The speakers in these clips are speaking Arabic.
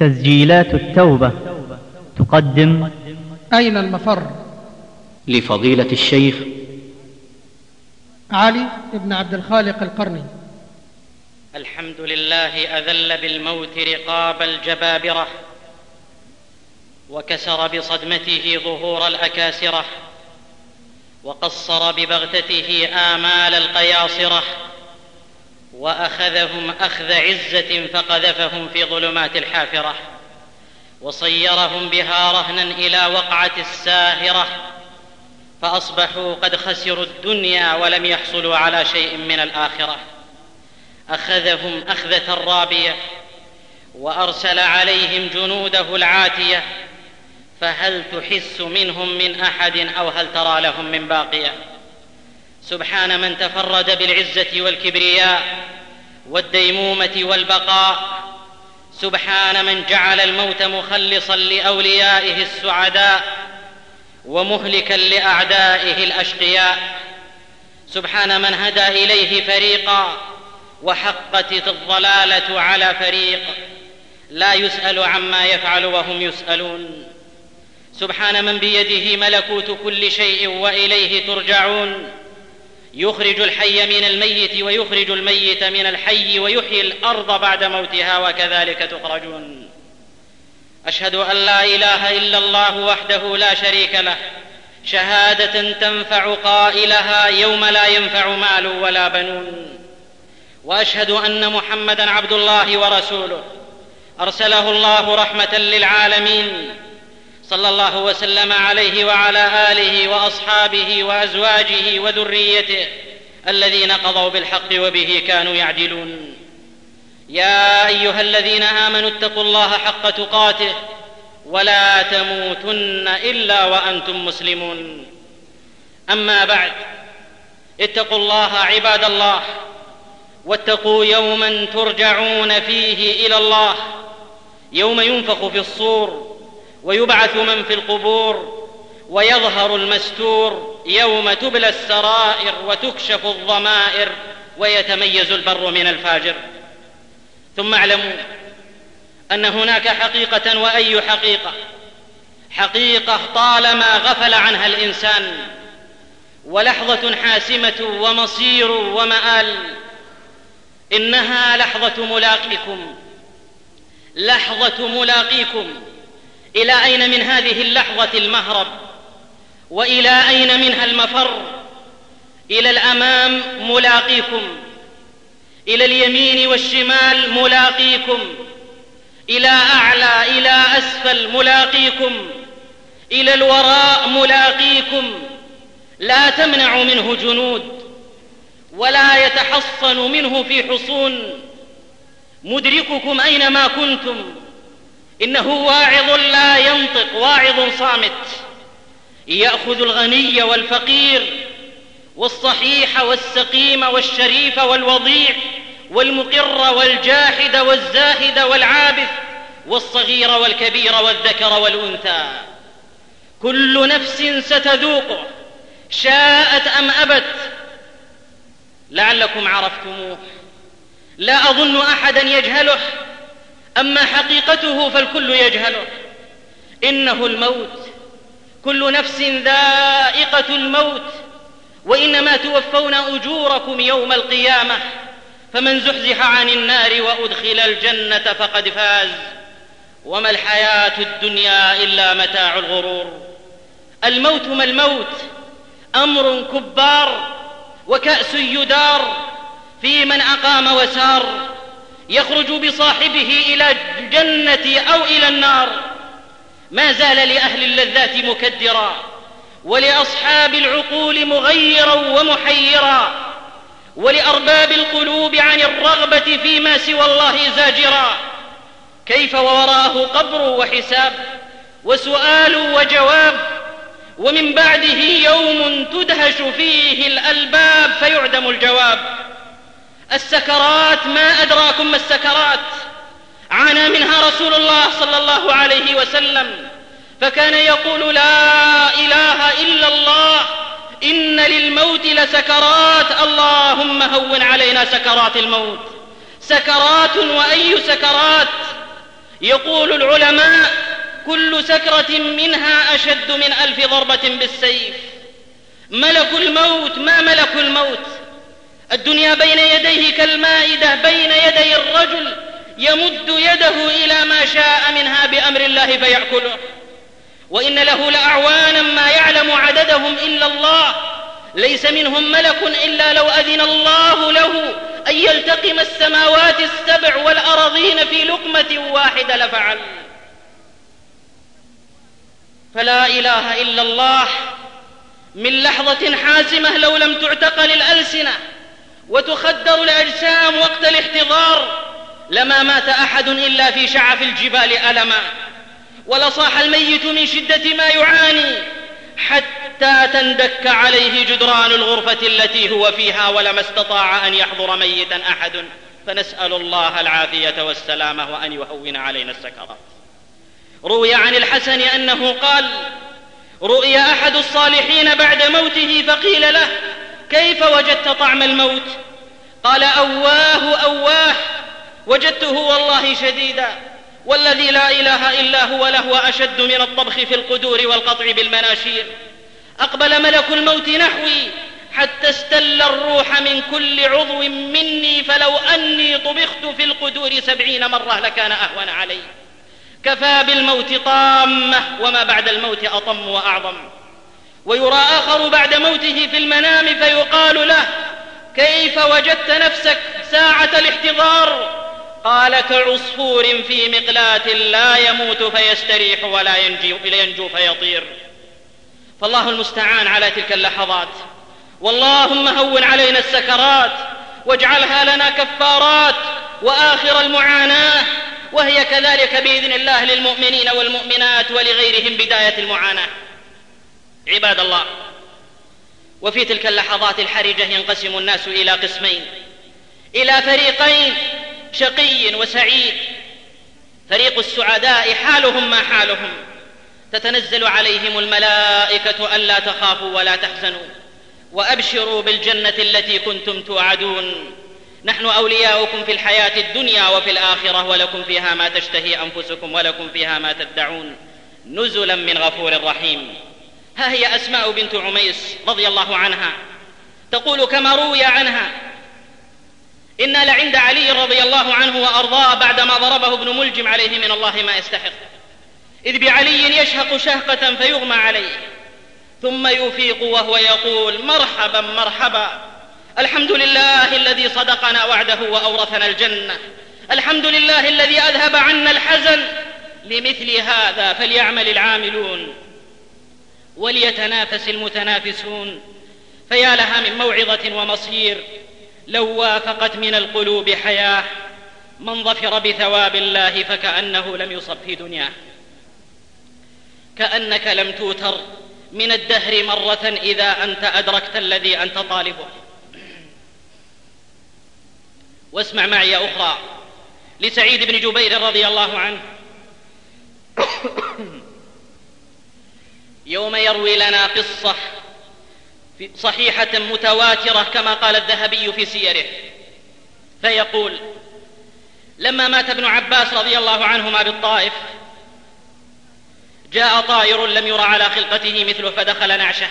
تسجيلات التوبة تقدم أين المفر؟ لفضيلة الشيخ علي بن عبد الخالق القرني. الحمد لله أذل بالموت رقاب الجبابرة وكسر بصدمته ظهور الأكاسرة وقصر ببغتته آمال القياصرة وأخذهم أخذ عزة فقذفهم في ظلمات الحافرة وصيرهم بها رهنا إلى وقعة الساهرة فأصبحوا قد خسروا الدنيا ولم يحصلوا على شيء من الآخرة. أخذهم أخذة رابيه وأرسل عليهم جنوده العاتية فهل تحس منهم من أحد أو هل ترى لهم من باقية؟ سبحان من تفرد بالعزة والكبرياء والديمومة والبقاء. سبحان من جعل الموت مخلصا لأوليائه السعداء ومهلكا لأعدائه الأشقياء. سبحان من هدى إليه فريقا وحقت الضلالة على فريق. لا يسأل عما يفعل وهم يسألون. سبحان من بيده ملكوت كل شيء وإليه ترجعون. يخرج الحي من الميت ويخرج الميت من الحي ويحيي الأرض بعد موتها وكذلك تخرجون. أشهد أن لا إله إلا الله وحده لا شريك له. شهادة تنفع قائلها يوم لا ينفع مال ولا بنون. وأشهد أن محمدا عبد الله ورسوله. أرسله الله رحمة للعالمين. صلى الله وسلم عليه وعلى آله وأصحابه وأزواجه وذريته الذين قضوا بالحق وبه كانوا يعدلون. يا أيها الذين آمنوا اتقوا الله حق تقاته ولا تموتن إلا وأنتم مسلمون. أما بعد اتقوا الله عباد الله واتقوا يوما ترجعون فيه إلى الله يوم ينفخ في الصور ويبعث من في القبور ويظهر المستور يوم تبلى السرائر وتكشف الضمائر ويتميز البر من الفاجر. ثم اعلموا أن هناك حقيقة وأي حقيقة. حقيقة طالما غفل عنها الإنسان ولحظة حاسمة ومصير ومآل. إنها لحظة ملاقيكم لحظة ملاقيكم. إلى أين من هذه اللحظة المهرب؟ وإلى أين منها المفر؟ إلى الأمام ملاقيكم. إلى اليمين والشمال ملاقيكم. إلى أعلى إلى أسفل ملاقيكم. إلى الوراء ملاقيكم. لا تمنع منه جنود ولا يتحصن منه في حصون. مدرككم أينما كنتم. إنه واعظ لا ينطق واعظ صامت. يأخذ الغني والفقير والصحيح والسقيم والشريف والوضيع والمقر والجاحد والزاهد والعابث والصغير والكبير والذكر والأنثى. كل نفس ستذوقه شاءت أم أبت. لعلكم عرفتموه. لا أظن أحدا يجهله. أما حقيقته فالكل يجهله إنه الموت. كل نفس ذائقة الموت. وإنما توفون أجوركم يوم القيامة. فمن زحزح عن النار وأدخل الجنة فقد فاز. وما الحياة الدنيا إلا متاع الغرور. الموت ما الموت. أمر كبار وكأس يدار. في من أقام وسار. يخرج بصاحبه إلى الجنة أو إلى النار. ما زال لأهل اللذات مكدرا ولأصحاب العقول مغيرا ومحيرا ولأرباب القلوب عن الرغبة فيما سوى الله زاجرا. كيف ووراءه قبر وحساب وسؤال وجواب ومن بعده يوم تدهش فيه الألباب فيعدم الجواب. السكرات ما أدراكم ما السكرات؟ عانى منها رسول الله صلى الله عليه وسلم فكان يقول لا إله إلا الله إن للموت لسكرات اللهم هون علينا سكرات الموت. سكرات وأي سكرات؟ يقول العلماء كل سكرة منها أشد من ألف ضربة بالسيف. ملك الموت ما ملك الموت؟ الدنيا بين يديه كالمائدة بين يدي الرجل يمد يده إلى ما شاء منها بأمر الله فيأكله. وإن له لأعوانا ما يعلم عددهم إلا الله. ليس منهم ملك إلا لو أذن الله له أن يلتقم السماوات السبع والأراضين في لقمة واحدة لفعل. فلا إله إلا الله. من لحظة حاسمة لو لم تعتقل الألسنة وتخدر الأجسام وقت الاحتضار لما مات أحد إلا في شعف الجبال ألما ولصاح الميت من شدة ما يعاني حتى تندك عليه جدران الغرفة التي هو فيها ولما استطاع أن يحضر ميتا أحد. فنسأل الله العافية والسلامة وأن يهون علينا السكرات روي عن الحسن أنه قال رؤي أحد الصالحين بعد موته فقيل له كيف وجدت طعم الموت؟ قال أواه أواه وجدته والله شديدا والذي لا إله إلا هو لهو أشد من الطبخ في القدور والقطع بالمناشير. أقبل ملك الموت نحوي حتى استل الروح من كل عضو مني فلو أني طبخت في القدور سبعين مرة لكان أهون علي. كفى بالموت طامة وما بعد الموت أطم وأعظم. ويرى آخر بعد موته في المنام فيقال له كيف وجدت نفسك ساعة الاحتضار؟ قال كعصفور في مقلاة لا يموت فيستريح ولا ينجو, ينجو فيطير. فالله المستعان على تلك اللحظات. واللهم هون علينا السكرات واجعلها لنا كفارات وآخر المعاناة وهي كذلك بإذن الله للمؤمنين والمؤمنات ولغيرهم بداية المعاناة. عباد الله وفي تلك اللحظات الحرجة ينقسم الناس إلى قسمين إلى فريقين شقي وسعيد. فريق السعداء حالهم ما حالهم. تتنزل عليهم الملائكة ألا تخافوا ولا تحزنوا وأبشروا بالجنة التي كنتم توعدون. نحن أولياؤكم في الحياة الدنيا وفي الآخرة ولكم فيها ما تشتهي أنفسكم ولكم فيها ما تدعون. نزلا من غفور رحيم. ها هي أسماء بنت عميس رضي الله عنها. تقول كما روي عنها. إنا لعند علي رضي الله عنه وأرضاه بعدما ضربه ابن ملجم عليه من الله ما يستحق. إذ بعلي يشهق شهقة فيغمى عليه. ثم يفيق وهو يقول مرحبا مرحبا. الحمد لله الذي صدقنا وعده وأورثنا الجنة. الحمد لله الذي أذهب عنا الحزن. لمثل هذا فليعمل العاملون. وليتنافس المتنافسون فيا لها من موعظة ومصير لو وافقت من القلوب حياة من ظفر بثواب الله فكأنه لم يصب في دنياه. كأنك لم توتر من الدهر مرة إذا أنت أدركت الذي أنت طالبه. واسمع معي أخرى لسعيد بن جبير رضي الله عنه. يوم يروي لنا قصة صحيحة متواترة كما قال الذهبي في سيره. فيقول لما مات ابن عباس رضي الله عنهما بالطائف جاء طائر لم ير على خلقته مثله فدخل نعشه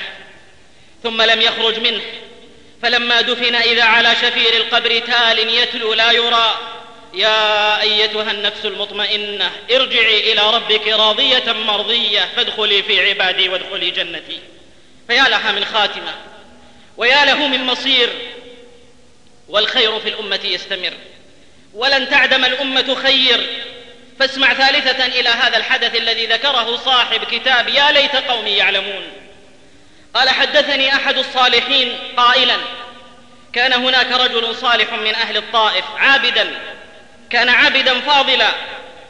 ثم لم يخرج منه فلما دفن إذا على شفير القبر تال يتلو لا يرى. يا أيتها النفس المطمئنة ارجعي إلى ربك راضية مرضية فادخلي في عبادي وادخلي جنتي. فيا لها من خاتمة ويا له من مصير والخير في الأمة يستمر. ولن تعدم الأمة خير. فاسمع ثالثة إلى هذا الحدث الذي ذكره صاحب كتاب يا ليت قومي يعلمون. قال حدثني أحد الصالحين قائلا كان هناك رجل صالح من أهل الطائف عابدا كان عابدا فاضلا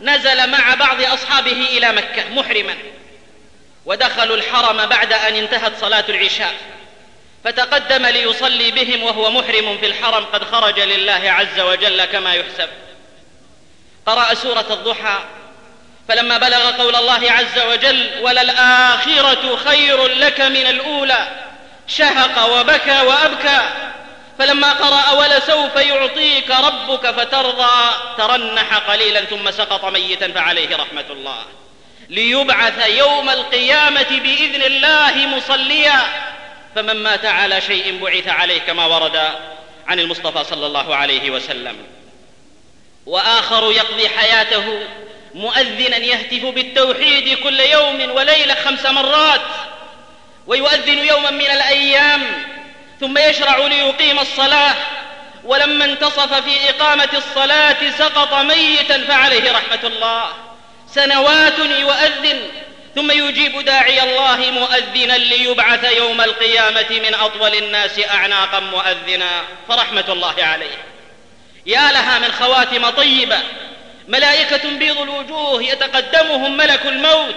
نزل مع بعض أصحابه إلى مكة محرما. ودخلوا الحرم بعد أن انتهت صلاة العشاء. فتقدم ليصلي بهم وهو محرم في الحرم قد خرج لله عز وجل كما يحسب. قرأ سورة الضحى فلما بلغ قول الله عز وجل وللآخرة خير لك من الأولى شهق وبكى وأبكى فلما قرأ ولسوف يعطيك ربك فترضى ترنح قليلا ثم سقط ميتا فعليه رحمة الله. ليبعث يوم القيامة بإذن الله مصليا. فمن مات على شيء بعث عليه كما ورد عن المصطفى صلى الله عليه وسلم. وآخر يقضي حياته مؤذنا يهتف بالتوحيد كل يوم وليلة خمس مرات. ويؤذن يوما من الأيام ثم يشرع ليقيم الصلاة ولما انتصف في إقامة الصلاة سقط ميتا فعليه رحمة الله. سنوات يؤذن ثم يجيب داعي الله مؤذنا ليبعث يوم القيامة من أطول الناس أعناقا مؤذنا فرحمة الله عليه. يا لها من خواتم طيبة ملائكة بيض الوجوه يتقدمهم ملك الموت.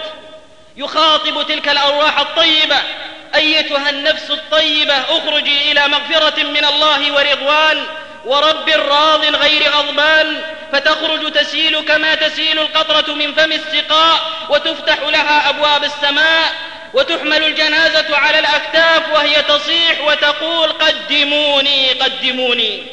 يخاطب تلك الأرواح الطيبة أيتها النفس الطيبة أخرجي إلى مغفرة من الله ورضوان ورب راض غير غضبان فتخرج تسيل كما تسيل القطرة من فم السقاء وتفتح لها أبواب السماء وتحمل الجنازة على الأكتاف وهي تصيح وتقول قدموني قدموني.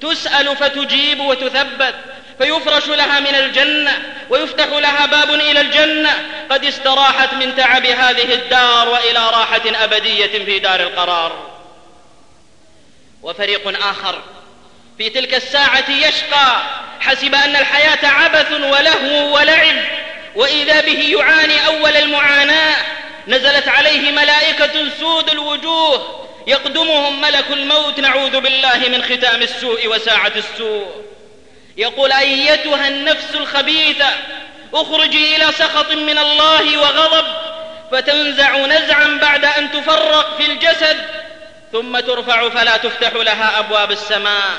تسأل فتجيب وتثبت. فيفرش لها من الجنة ويفتح لها باب إلى الجنة. قد استراحت من تعب هذه الدار وإلى راحة أبدية في دار القرار. وفريق آخر في تلك الساعة يشقى حسب أن الحياة عبث ولهو ولعب. وإذا به يعاني أول المعاناة نزلت عليه ملائكة سود الوجوه. يقدمهم ملك الموت نعوذ بالله من ختام السوء وساعة السوء. يقول أيتها النفس الخبيثة اخرجي إلى سخط من الله وغضب فتنزع نزعا بعد أن تفرق في الجسد ثم ترفع فلا تفتح لها أبواب السماء.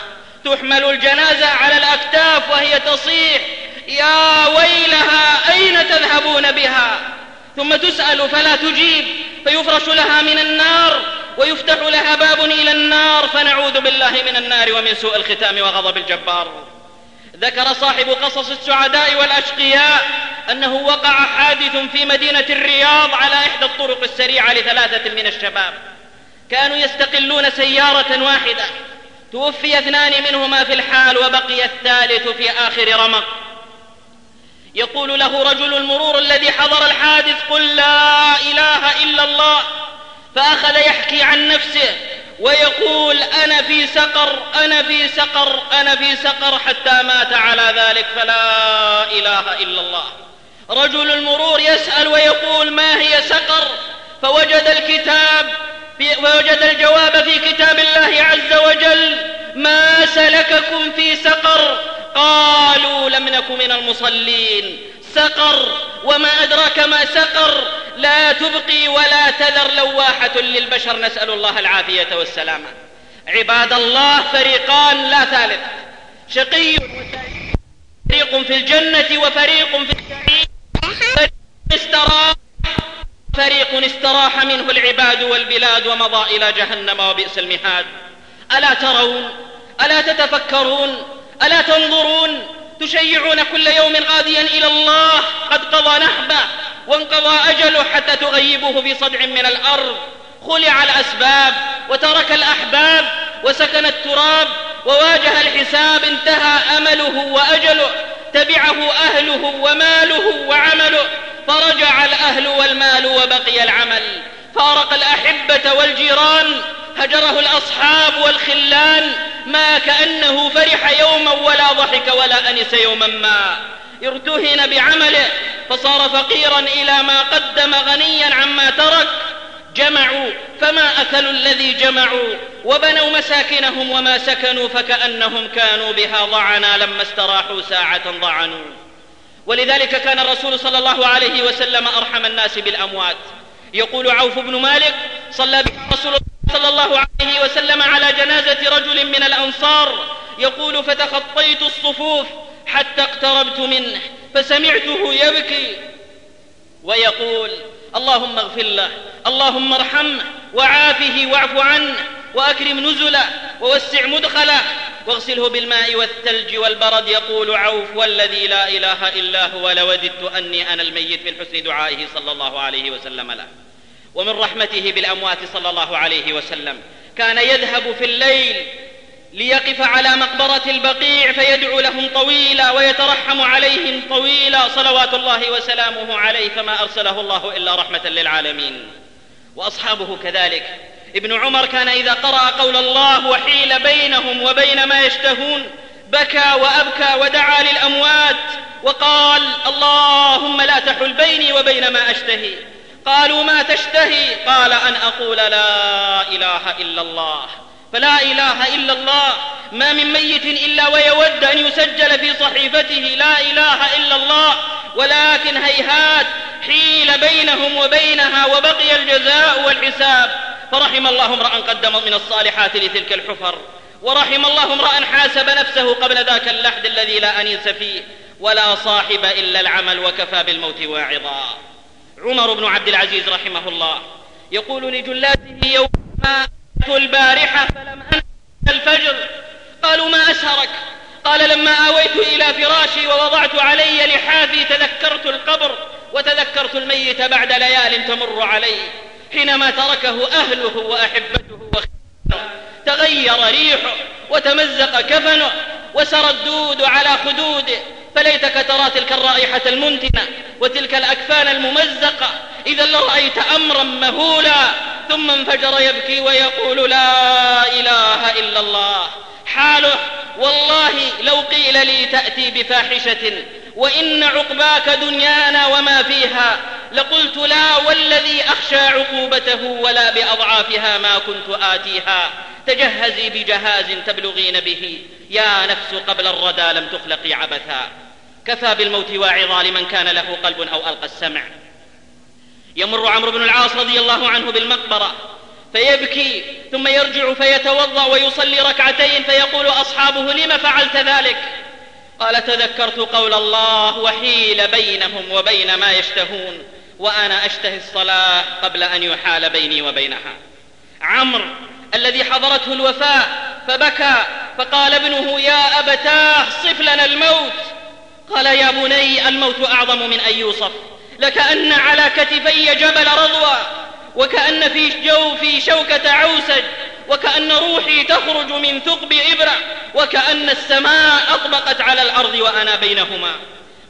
تحمل الجنازة على الأكتاف وهي تصيح يا ويلها أين تذهبون بها؟ ثم تسأل فلا تجيب فيفرش لها من النار ويفتح لها باب إلى النار فنعوذ بالله من النار ومن سوء الختام وغضب الجبار. ذكر صاحب قصص السعداء والأشقياء أنه وقع حادث في مدينة الرياض على إحدى الطرق السريعة لثلاثة من الشباب. كانوا يستقلون سيارة واحدة. توفي اثنان منهما في الحال وبقي الثالث في آخر رمق. يقول له رجل المرور الذي حضر الحادث قل لا إله إلا الله. فأخذ يحكي عن نفسه. ويقول أنا في سقر أنا في سقر أنا في سقر حتى مات على ذلك فلا إله إلا الله. رجل المرور يسأل ويقول ما هي سقر؟ فوجد الكتاب ووجد الجواب في كتاب الله عز وجل ما سلككم في سقر؟ قالوا لم نك من المصلين. سقر وما أدراك ما سقر لا تبقي ولا تذر لواحة للبشر نسأل الله العافية والسلامة عباد الله فريقان لا ثالث شقي فريق في الجنة وفريق في السعير فريق استراح فريق استراح منه العباد والبلاد ومضى إلى جهنم وبئس المهاد. ألا ترون؟ ألا تتفكرون؟ ألا تنظرون؟ تشيعون كل يوم غاديا إلى الله قد قضى نحبه وانقضى أجله حتى تغيبه في صدع من الأرض. خلع الأسباب وترك الأحباب وسكن التراب وواجه الحساب انتهى أمله وأجله تبعه أهله وماله وعمله فرجع الأهل والمال وبقي العمل. فارق الأحبة والجيران هجره الأصحاب والخلان ما كأنه فرح يوما ولا ضحك ولا أنس يوما ما. ارتهن بعمله فصار فقيرا إلى ما قدم غنيا عما ترك. جمعوا فما أكلوا الذي جمعوا وبنوا مساكنهم وما سكنوا فكأنهم كانوا بها ضعنا لما استراحوا ساعة ضعنوا. ولذلك كان الرسول صلى الله عليه وسلم أرحم الناس بالأموات. يقول عوف بن مالك صلى رسول الله صلى الله عليه وسلم على جنازة رجل من الأنصار يقول فتخطيت الصفوف حتى اقتربت منه فسمعته يبكي ويقول اللهم اغفر له اللهم ارحمه وعافه واعف عنه وأكرم نزله ووسع مدخله واغسله بالماء والثلج والبرد يقول عوف والذي لا إله إلا هو لوددت أني أنا الميت من حسن دعائه صلى الله عليه وسلم له. ومن رحمته بالأموات صلى الله عليه وسلم. كان يذهب في الليل ليقف على مقبرة البقيع فيدعو لهم طويلا ويترحم عليهم طويلا. صلوات الله وسلامه عليه فما أرسله الله إلا رحمة للعالمين. وأصحابه كذلك. ابن عمر كان إذا قرأ قول الله وحيل بينهم وبين ما يشتهون بكى وأبكى ودعا للأموات وقال اللهم لا تحل بيني وبين ما أشتهي. قالوا ما تشتهي؟ قال أن أقول لا إله إلا الله. فلا إله إلا الله ما من ميت إلا ويود أن يسجل في صحيفته لا إله إلا الله ولكن هيهات حيل بينهم وبينها وبقي الجزاء والحساب. فرحم الله امرأ قدم من الصالحات لتلك الحفر. ورحم الله امرأ حاسب نفسه قبل ذاك اللحد الذي لا أنيس فيه. ولا صاحب إلا العمل وكفى بالموت واعظا. عمر بن عبد العزيز رحمه الله يقول لجلاته يوم ما البارحة فلم أنس الفجر. قالوا ما أسهرك؟ قال لما آويت إلى فراشي ووضعت علي لحافي تذكرت القبر وتذكرت الميت بعد ليال تمر علي حينما تركه أهله وأحبته وخيانه تغير ريحه وتمزق كفنه وسرى الدود على خدوده. فليتك ترى تلك الرائحة المنتنة وتلك الأكفان الممزقة. إذا لرأيت أمرا مهولا ثم انفجر يبكي ويقول لا إله إلا الله. حاله والله لو قيل لي تأتي بفاحشة وإن عقباك دنيانا وما فيها لقلت لا والذي أخشى عقوبته ولا بأضعافها ما كنت آتيها. تجهزي بجهاز تبلغين به. يا نفس قبل الردى لم تخلقي عبثا. كفى بالموت واعظا لمن كان له قلب أو ألقى السمع. يمر عمرو بن العاص رضي الله عنه بالمقبرة. فيبكي ثم يرجع فيتوضأ ويصلي ركعتين. فيقول أصحابه لم فعلت ذلك؟ قال تذكرت قول الله وحيل بينهم وبين ما يشتهون. وأنا أشتهي الصلاة قبل أن يحال بيني وبينها. عمرو الذي حضرته الوفاة فبكى فقال ابنه يا أبتاه صف لنا الموت. قال يا بني الموت أعظم من أن يوصف. لكأن على كتفي جبل رضوى وكأن في جوفي شوكة عوسج وكأن روحي تخرج من ثقب إبرة وكأن السماء أطبقت على الأرض وأنا بينهما.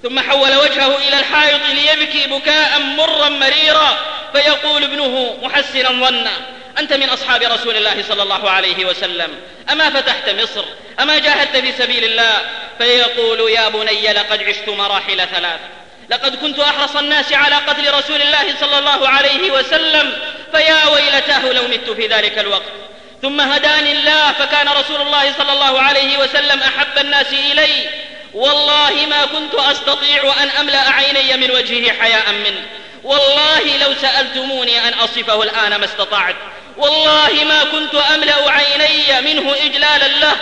ثم حول وجهه إلى الحائط ليبكي بكاء مرا مريرا فيقول ابنه محسنا ظنا أنت من أصحاب رسول الله صلى الله عليه وسلم أما فتحت مصر أما جاهدت في سبيل الله؟ فيقول يا بني لقد عشت مراحل ثلاث لقد كنت أحرص الناس على قتل رسول الله صلى الله عليه وسلم فيا ويلتاه لو مت في ذلك الوقت. ثم هداني الله فكان رسول الله صلى الله عليه وسلم أحب الناس إلي والله ما كنت أستطيع أن أملأ عيني من وجهه حياء منه. والله لو سألتموني أن أصفه الآن ما استطعت. والله ما كنت أملأ عيني منه إجلالا له.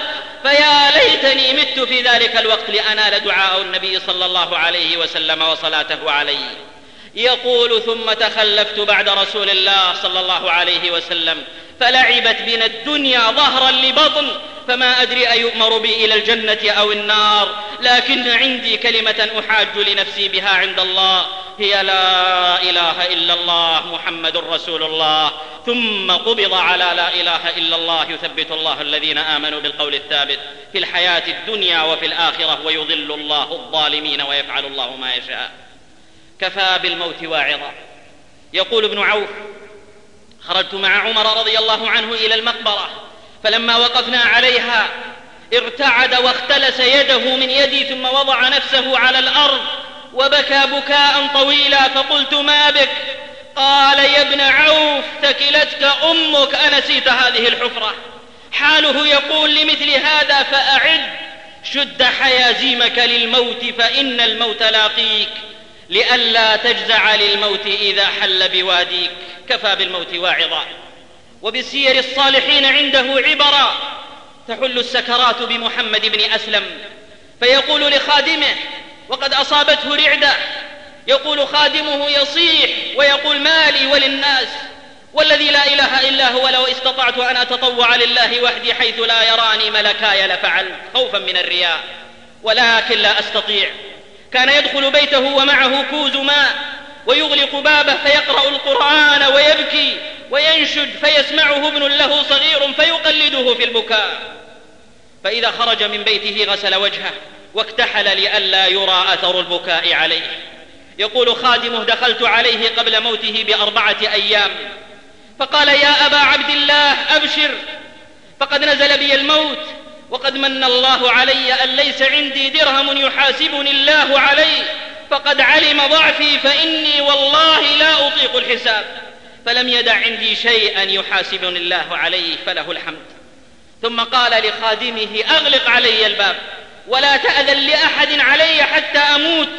فيا ليتني مت في ذلك الوقت لأنال دعاء النبي صلى الله عليه وسلم وصلاته عليه. يقول ثم تخلفت بعد رسول الله صلى الله عليه وسلم فلعبت بنا الدنيا ظهرا لبطن فما أدري أيؤمر بي إلى الجنة أو النار لكن عندي كلمة أحاج لنفسي بها عند الله هي لا إله إلا الله محمد رسول الله. ثم قبض على لا إله إلا الله يثبت الله الذين آمنوا بالقول الثابت في الحياة الدنيا وفي الآخرة ويضل الله الظالمين ويفعل الله ما يشاء. كفى بالموت واعظا. يقول ابن عوف خرجت مع عمر رضي الله عنه إلى المقبرة فلما وقفنا عليها ارتعد واختلس يده من يدي ثم وضع نفسه على الأرض وبكى بكاء طويلا فقلت ما بك؟ قال يا ابن عوف ثكلتك أمك أنسيت هذه الحفرة. حاله يقول لمثل هذا فأعد شد حيازيمك للموت فإن الموت لاقيك. لئلا تجزع للموت إذا حل بواديك. كفى بالموت واعظا. وبسير الصالحين عنده عبرا. تحل السكرات بمحمد بن أسلم. فيقول لخادمه وقد أصابته رعدة. يقول خادمه يصيح ويقول مالي وللناس. والذي لا إله إلا هو لو استطعت أن أتطوع لله وحدي حيث لا يراني ملكاي لفعلت خوفا من الرياء. ولكن لا أستطيع. كان يدخل بيته ومعه كوز ماء ويغلق بابه فيقرأ القرآن ويبكي وينشد فيسمعه ابن له صغير فيقلده في البكاء. فإذا خرج من بيته غسل وجهه واكتحل لئلا يرى أثر البكاء عليه. يقول خادمه دخلت عليه قبل موته بأربعة أيام. فقال يا أبا عبد الله أبشر. فقد نزل بي الموت وقد من الله علي أن ليس عندي درهم يحاسبني الله عليه. فقد علم ضعفي فإني والله لا أطيق الحساب. فلم يدع عندي شيئا يحاسبني الله عليه فله الحمد. ثم قال لخادمه أغلق علي الباب ولا تأذن لأحد علي حتى أموت.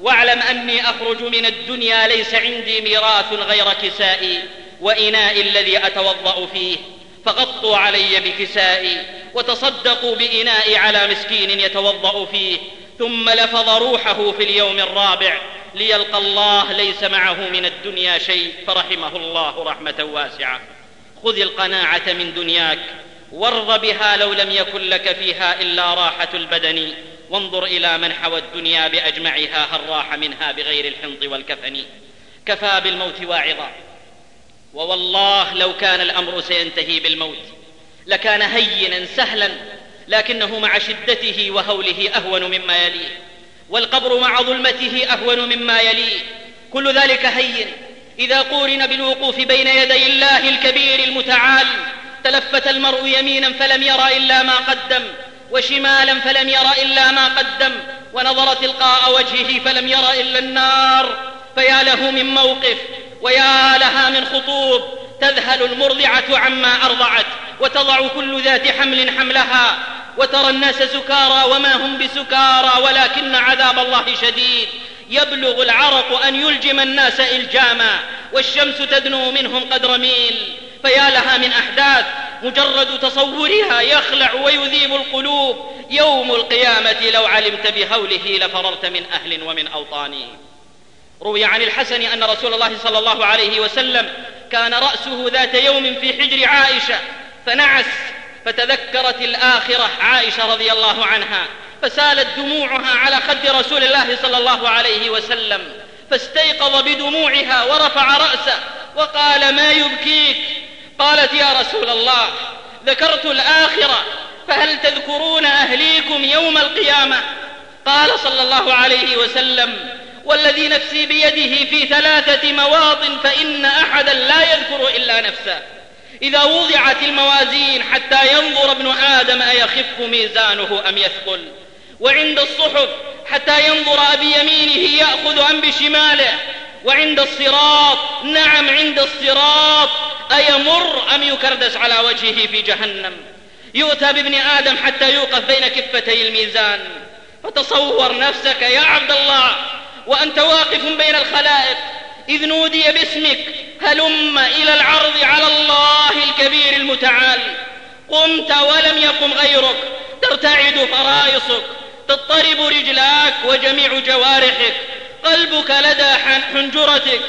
واعلم أني أخرج من الدنيا ليس عندي ميراث غير كسائي وإناء الذي أتوضأ فيه. فغطوا علي بكسائي وتصدقوا بإنائي على مسكين يتوضأ فيه ثم لفظ روحه في اليوم الرابع ليلقى الله ليس معه من الدنيا شيء فرحمه الله رحمة واسعة. خذ القناعة من دنياك وارض بها لو لم يكن لك فيها إلا راحة البدن وانظر إلى من حوى الدنيا بأجمعها هل راح منها بغير الحنط والكفن. كفى بالموت واعظا. ووالله لو كان الأمر سينتهي بالموت لكان هينا سهلا لكنه مع شدته وهوله أهون مما يليه والقبر مع ظلمته أهون مما يليه. كل ذلك هين. إذا قورن بالوقوف بين يدي الله الكبير المتعال تلفت المرء يمينا فلم يرى إلا ما قدم وشمالا فلم يرى إلا ما قدم ونظر تلقاء وجهه فلم يرى إلا النار. فيا له من موقف ويا لها من خطوب تذهل المرضعة عما أرضعت وتضع كل ذات حمل حملها وترى الناس سكارى وما هم بسكارى ولكن عذاب الله شديد. يبلغ العرق أن يلجم الناس إلجاما والشمس تدنو منهم قدر ميل. فيا لها من أحداث مجرد تصورها يخلع ويذيب القلوب. يوم القيامة لو علمت بهوله لفررت من أهل ومن أوطان. روي عن الحسن أن رسول الله صلى الله عليه وسلم كان رأسه ذات يوم في حجر عائشة فنعس فتذكرت الآخرة عائشة رضي الله عنها فسالت دموعها على خد رسول الله صلى الله عليه وسلم فاستيقظ بدموعها ورفع رأسه وقال ما يبكيك؟ قالت يا رسول الله ذكرت الآخرة فهل تذكرون أهليكم يوم القيامة؟ قال صلى الله عليه وسلم والذي نفسي بيده في ثلاثة مواطن فإن أحدا لا يذكر إلا نفسه. إذا وضعت الموازين حتى ينظر ابن آدم أيخف ميزانه أم يثقل. وعند الصحف حتى ينظر بيمينه يأخذ أم بشماله. وعند الصراط نعم عند الصراط أيمر أم يكردس على وجهه في جهنم. يؤتى بابن آدم حتى يوقف بين كفتي الميزان. فتصور نفسك يا عبد الله. وأنت واقف بين الخلائق. إذ نودي باسمك هلم إلى العرض على الله الكبير المتعال. قمت ولم يقم غيرك ترتعد فرائصك تضطرب رجلاك وجميع جوارحك. قلبك لدى حنجرتك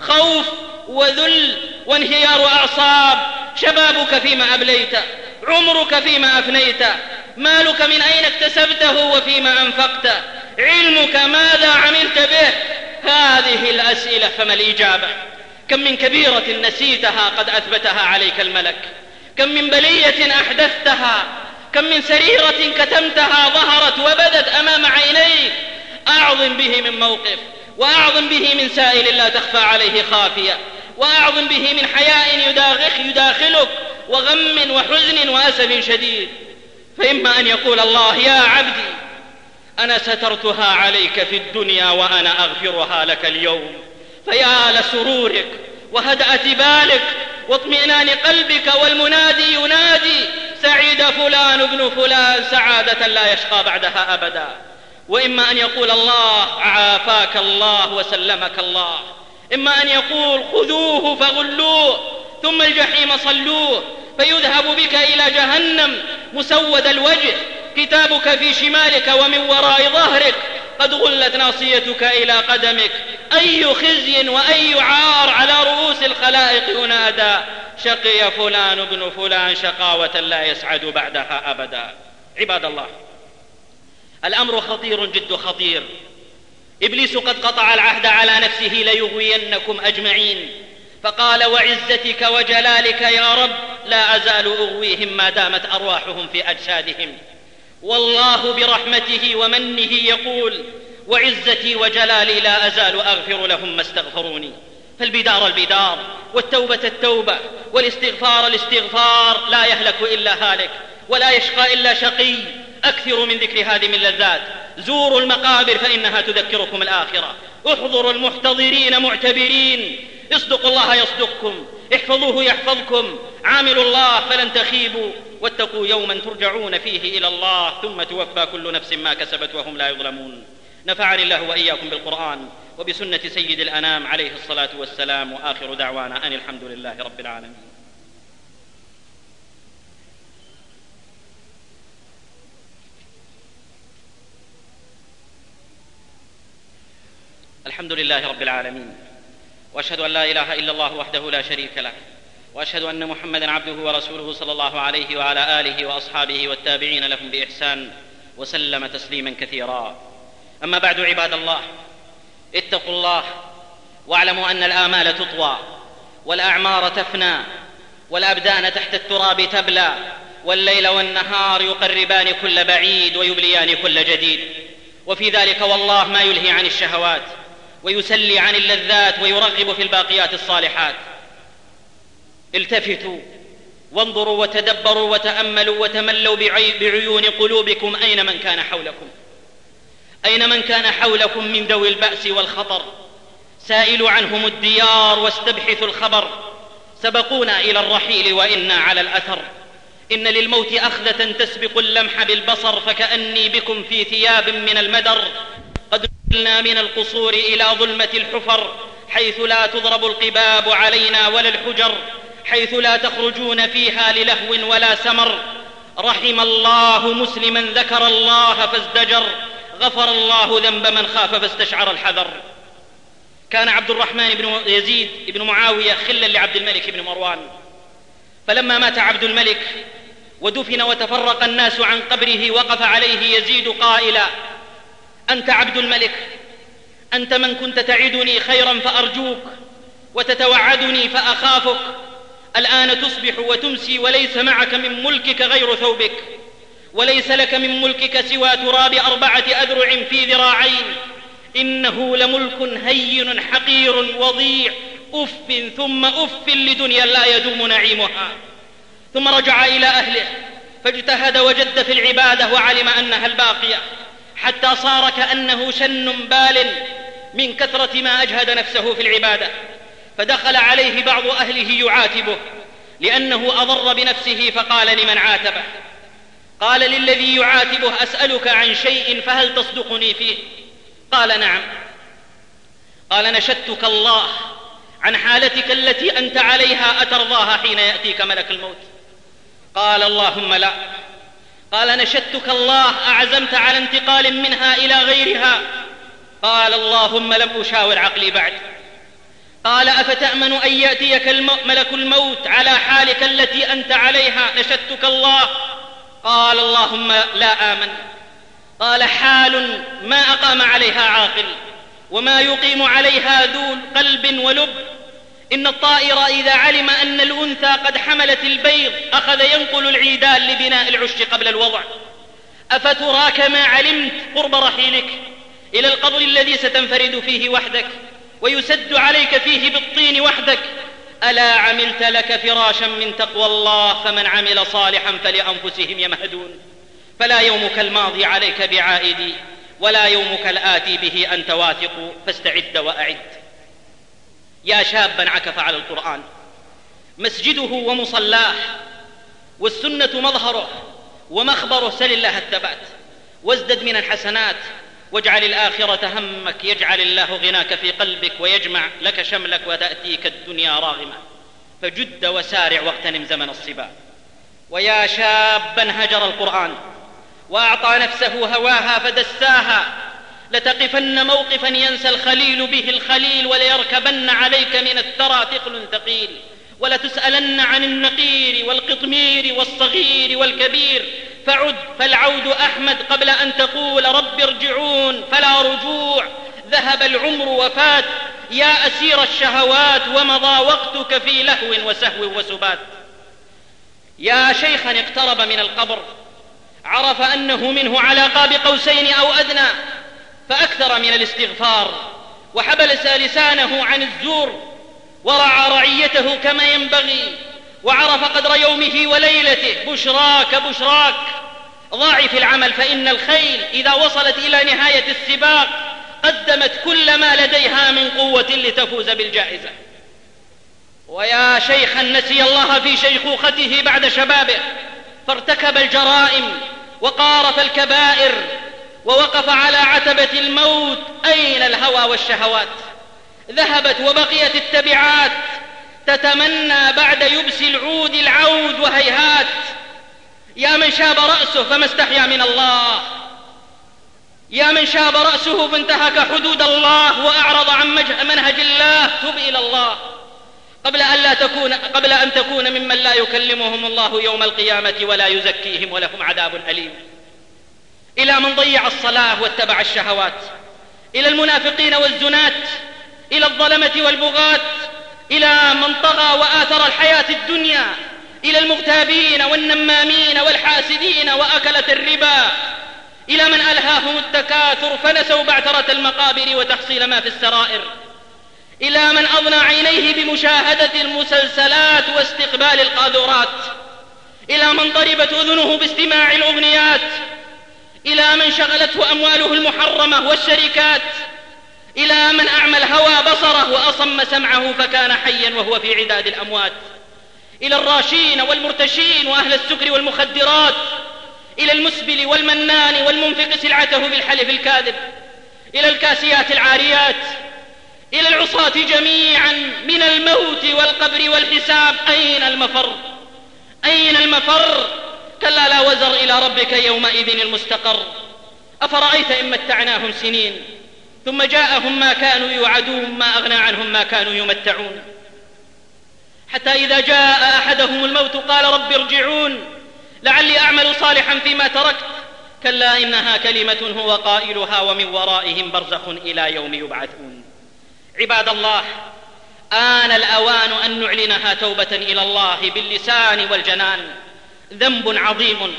خوف وذل وانهيار أعصاب. شبابك فيما أبليت عمرك فيما أفنيت. مالك من أين اكتسبته وفيما أنفقت؟ علمك ماذا عملت به؟ هذه الأسئلة فما الإجابة؟ كم من كبيرة نسيتها قد أثبتها عليك الملك. كم من بلية أحدثتها كم من سريرة كتمتها ظهرت وبدت أمام عينيك أعظم به من موقف وأعظم به من سائل لا تخفى عليه خافية وأعظم به من حياء يداخل يداخلك وغم وحزن وأسف شديد. فإما أن يقول الله يا عبدي أنا سترتها عليك في الدنيا وأنا أغفرها لك اليوم. فيا لسرورك وهدأة بالك واطمئنان قلبك والمنادي ينادي سعيد فلان ابن فلان سعادة لا يشقى بعدها أبدا. وإما أن يقول الله عافاك الله وسلمك الله. إما أن يقول خذوه فغلوه ثم الجحيم صلوه فيذهب بك إلى جهنم مسود الوجه كتابك في شمالك ومن وراء ظهرك. قد غلت ناصيتك إلى قدمك. أي خزي وأي عار على رؤوس الخلائق ينادى. شقي فلان ابن فلان شقاوة لا يسعد بعدها أبدا. عباد الله الأمر خطير جد خطير. إبليس قد قطع العهد على نفسه ليغوينكم أجمعين. فقال وعزتك وجلالك يا رب لا أزال أغويهم ما دامت أرواحهم في أجسادهم. والله برحمته ومنه يقول وعزتي وجلالي لا أزال أغفر لهم ما استغفروني. فالبدار البدار والتوبة التوبة والاستغفار الاستغفار لا يهلك إلا هالك ولا يشقى إلا شقي. أكثروا من ذكر هذه اللذات زوروا المقابر فإنها تذكركم الآخرة. احضروا المحتضرين معتبرين. اصدقوا الله يصدقكم. احفظوه يحفظكم. عاملوا الله فلن تخيبوا. واتقوا يوما ترجعون فيه إلى الله ثم توفى كل نفس ما كسبت وهم لا يظلمون. نفعني الله وإياكم بالقرآن وبسنة سيد الأنام عليه الصلاة والسلام. وآخر دعوانا أن الحمد لله رب العالمين. الحمد لله رب العالمين. وأشهد أن لا إله إلا الله وحده لا شريك له وأشهد أن محمدا عبده ورسوله صلى الله عليه وعلى آله وأصحابه والتابعين لهم بإحسان وسلم تسليما كثيرا. أما بعد عباد الله اتقوا الله واعلموا أن الآمال تطوى والأعمار تفنى والأبدان تحت التراب تبلى والليل والنهار يقربان كل بعيد ويبليان كل جديد. وفي ذلك والله ما يلهي عن الشهوات. ويسلي عن اللذات ويرغب في الباقيات الصالحات. التفتوا وانظروا وتدبروا وتأملوا وتملوا بعيون قلوبكم أين من كان حولكم. أين من كان حولكم من ذوي البأس والخطر. سائلوا عنهم الديار واستبحثوا الخبر. سبقونا إلى الرحيل وإنا على الأثر. إن للموت أخذة تسبق اللمح بالبصر فكأني بكم في ثياب من المدر. قد نزلنا من القصور إلى ظلمة الحفر حيث لا تضرب القباب علينا ولا الحجر حيث لا تخرجون فيها للهو ولا سمر. رحم الله مسلما ذكر الله فازدجر غفر الله ذنب من خاف فاستشعر الحذر. كان عبد الرحمن بن يزيد بن معاوية خلا لعبد الملك بن مروان. فلما مات عبد الملك ودفن وتفرق الناس عن قبره وقف عليه يزيد قائلا أنت عبد الملك. أنت من كنت تعدني خيرا فأرجوك وتتوعدني فأخافك. الآن تصبح وتمسي وليس معك من ملكك غير ثوبك. وليس لك من ملكك سوى تراب أربعة أذرع في ذراعين. إنه لملك هين حقير وضيع. أف ثم أف لدنيا لا يدوم نعيمها. ثم رجع إلى أهله فاجتهد وجد في العبادة وعلم أنها الباقية. حتى صار كأنه شن بال من كثرة ما أجهد نفسه في العبادة. فدخل عليه بعض أهله يعاتبه لأنه أضر بنفسه فقال لمن عاتبه. قال للذي يعاتبه أسألك عن شيء فهل تصدقني فيه؟ قال نعم. قال نشدتك الله عن حالتك التي أنت عليها أترضاها حين يأتيك ملك الموت. قال اللهم لا. قال نشدتك الله أعزمت على انتقال منها إلى غيرها. قال اللهم لم أشاور عقلي بعد. قال أفتأمن أن يأتيك ملك الموت على حالك التي أنت عليها؟ نشدتك الله. قال اللهم لا آمن. قال حال ما أقام عليها عاقل وما يقيم عليها ذو قلب ولب. إن الطائر إذا علم أن الأنثى قد حملت البيض أخذ ينقل العيدان لبناء العش قبل الوضع. أفتراك ما علمت قرب رحيلك؟ إلى القبر الذي ستنفرد فيه وحدك ويسد عليك فيه بالطين وحدك. ألا عملت لك فراشا من تقوى الله فمن عمل صالحا فلأنفسهم يمهدون. فلا يومك الماضي عليك بعائد ولا يومك الآتي به انت واثق فاستعد وأعد. يا شابا عكف على القرآن. مسجده ومصلاه والسنة مظهره ومخبره سل الله الثبات. وازدد من الحسنات واجعل الآخرة همك يجعل الله غناك في قلبك ويجمع لك شملك وتأتيك الدنيا راغمة فجد وسارع واغتنم زمن الصبا ويا شابا هجر القرآن وأعطى نفسه هواها فدساها. لتقفن موقفا ينسى الخليل به الخليل وليركبن عليك من الثرى ثقل ثقيل ولتسألن عن النقير والقطمير والصغير والكبير فعد فالعود أحمد قبل أن تقول رب ارجعون فلا رجوع ذهب العمر وفات يا أسير الشهوات ومضى وقتك في لهو وسهو وسبات يا شيخا اقترب من القبر عرف أنه منه على قاب قوسين أو أدنى فأكثر من الاستغفار وحبلس لسانه عن الزور ورعى رعيته كما ينبغي وعرف قدر يومه وليلته بشراك بشراك ضاعف العمل فإن الخيل إذا وصلت إلى نهاية السباق قدمت كل ما لديها من قوة لتفوز بالجائزة. ويا شيخا نسي الله في شيخوخته بعد شبابه فارتكب الجرائم وقارف الكبائر ووقف على عتبة الموت. أين الهوى والشهوات؟ ذهبت وبقيت التبعات. تتمنى بعد يبس العود العود وهيهات. يا من شاب رأسه فما استحيا من الله. يا من شاب رأسه فانتهك حدود الله وأعرض عن منهج الله. تب إلى الله. قبل أن لا تكون قبل أن تكون ممن لا يكلمهم الله يوم القيامة ولا يزكيهم ولهم عذاب أليم. إلى من ضيع الصلاة واتبع الشهوات إلى المنافقين والزنات إلى الظلمة والبغاة إلى من طغى وآثر الحياة الدنيا إلى المغتابين والنمامين والحاسدين وأكلة الربا إلى من ألهاهم التكاثر فنسوا بعثرة المقابر وتحصيل ما في السرائر إلى من أضنى عينيه بمشاهدة المسلسلات واستقبال القاذورات إلى من ضربت أذنه باستماع الأغنيات إلى من شغلته أمواله المحرمة والشركات إلى من أعمى الهوى بصره وأصم سمعه فكان حيا وهو في عداد الأموات إلى الراشين والمرتشين وأهل السكر والمخدرات إلى المسبل والمنان والمنفق سلعته بالحلف الكاذب إلى الكاسيات العاريات إلى العصاة جميعا من الموت والقبر والحساب. أين المفر؟ أين المفر؟ كلا لا وزر إلى ربك يومئذ المستقر. أفرأيت إن متعناهم سنين ثم جاءهم ما كانوا يوعدون ما أغنى عنهم ما كانوا يمتعون. حتى إذا جاء أحدهم الموت قال رب ارجعون لعلي أعمل صالحا فيما تركت. كلا إنها كلمة هو قائلها ومن ورائهم برزخ إلى يوم يبعثون. عباد الله آن الأوان أن نعلنها توبة إلى الله باللسان والجنان. ذنب عظيم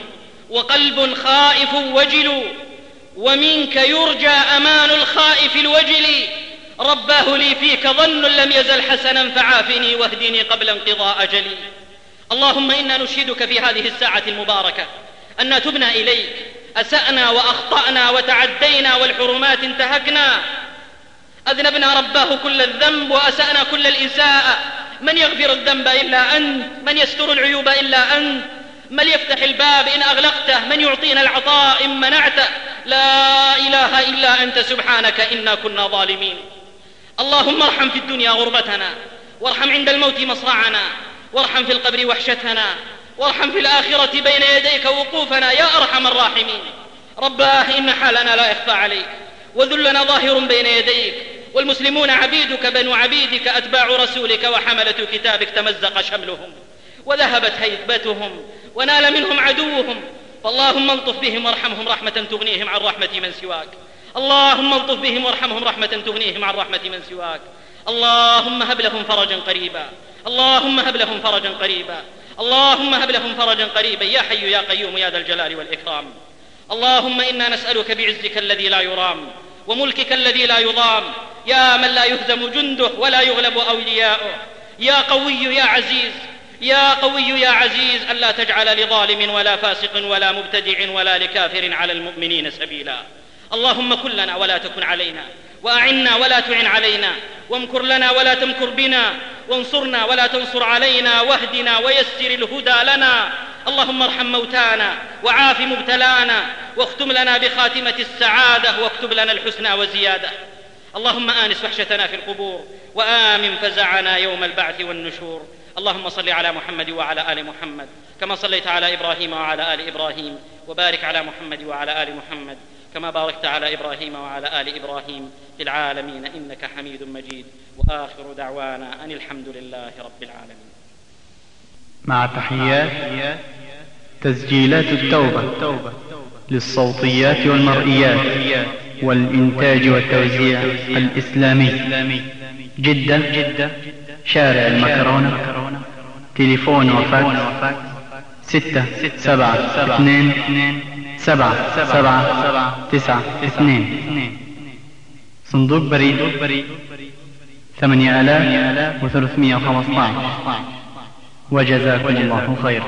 وقلب خائف وجل ومنك يرجى أمان الخائف الوجل رباه لي فيك ظن لم يزل حسنا فعافني واهدني قبل انقضاء أجلي. اللهم إنا نشهدك في هذه الساعة المباركة أن تبنا إليك أسأنا وأخطأنا وتعدينا والحرمات انتهكنا. أذنبنا رباه كل الذنب وأسأنا كل الإساءة. من يغفر الذنب إلا أنت؟ من يستر العيوب إلا أنت؟ من يفتح الباب إن أغلقته؟ من يعطينا العطاء إن منعته؟ لا إله إلا أنت سبحانك إنا كنا ظالمين. اللهم ارحم في الدنيا غربتنا وارحم عند الموت مصرعنا وارحم في القبر وحشتنا وارحم في الآخرة بين يديك وقوفنا يا أرحم الراحمين. رباه إن حالنا لا يخفى عليك وذلنا ظاهر بين يديك والمسلمون عبيدك بنو عبيدك أتباع رسولك وحملة كتابك تمزق شملهم وذهبت هيبتهم ونال منهم عدوهم. فاللهم الطف بهم وارحمهم رحمة تغنيهم عن رحمة من سواك. اللهم الطف بهم وارحمهم رحمة تغنيهم عن رحمة من سواك. اللهم هب لهم فرجا قريبا. اللهم هب لهم فرجا قريبا. اللهم هب لهم فرجا قريبا. يا حي يا قيوم يا ذا الجلال والإكرام. اللهم إنا نسألك بعزك الذي لا يرام وملكك الذي لا يضام. يا من لا يهزم جنده ولا يغلب أولياؤه. يا قوي يا عزيز. يا قوي يا عزيز ألا تجعل لظالم ولا فاسق ولا مبتدع ولا لكافر على المؤمنين سبيلا. اللهم كن لنا ولا تكن علينا وأعنا ولا تعن علينا وامكر لنا ولا تمكر بنا وانصرنا ولا تنصر علينا واهدنا ويسر الهدى لنا. اللهم ارحم موتانا وعاف مبتلانا واختم لنا بخاتمة السعادة واكتب لنا الحسنى وزيادة. اللهم آنس وحشتنا في القبور وآمن فزعنا يوم البعث والنشور. اللهم صل على محمد وعلى آل محمد كما صليت على إبراهيم وعلى آل إبراهيم وبارك على محمد وعلى آل محمد كما باركت على إبراهيم وعلى آل إبراهيم في العالمين إنك حميد مجيد. وآخر دعوانا أن الحمد لله رب العالمين. مع تحيات تسجيلات التوبة للصوتيات والمرئيات والإنتاج والتوزيع الإسلامي. جدة شارع المكرونة. تليفون وفاكس. ستة سبعة اثنين سبعة سبعة تسعة اثنين. صندوق بريد. ثمانية آلاف وثلاثمائة وخمسة عشر وجزاكم الله خيرا